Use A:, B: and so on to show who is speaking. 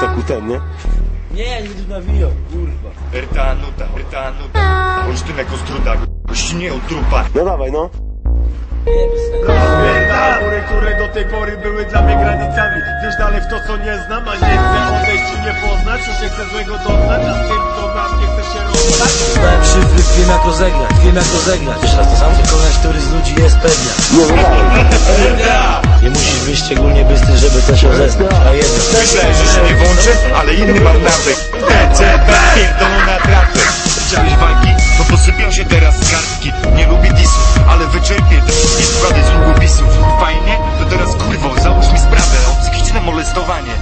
A: TikToku ten, nie?
B: Nie, nie będziesz nawijał, kurwa.
C: Rta nuta, rta nuta. Olsztynek ostruda, gościnie od trupa.
A: No dawaj, no.
D: Góry, które do tej pory były dla mnie granicami Gdzieś dalej w to co nie znam, a nie chcę odejść i nie poznać Już nie chcę złego doznać, a z tym co nam nie chce się rozstać
B: Znałem szyfry, wiem jak rozegrać, wiem jak rozegrać Jeszcze raz to samo, przekonać, który z ludzi jest pewnia
A: Nie, no
C: dawaj.
B: Musisz być szczególnie bystry, żeby coś rozesnąć A jedno Myślę,
C: że się nie włączy, ale inny mam nawyk. PCB, pierdolona trapy Chciałeś walki? To posypią się teraz kartki. Nie lubię disów, ale wyczerpię te wszystkie składy z długopisów. Fajnie? To teraz kurwo, załóż mi sprawę. O psychiczne molestowanie.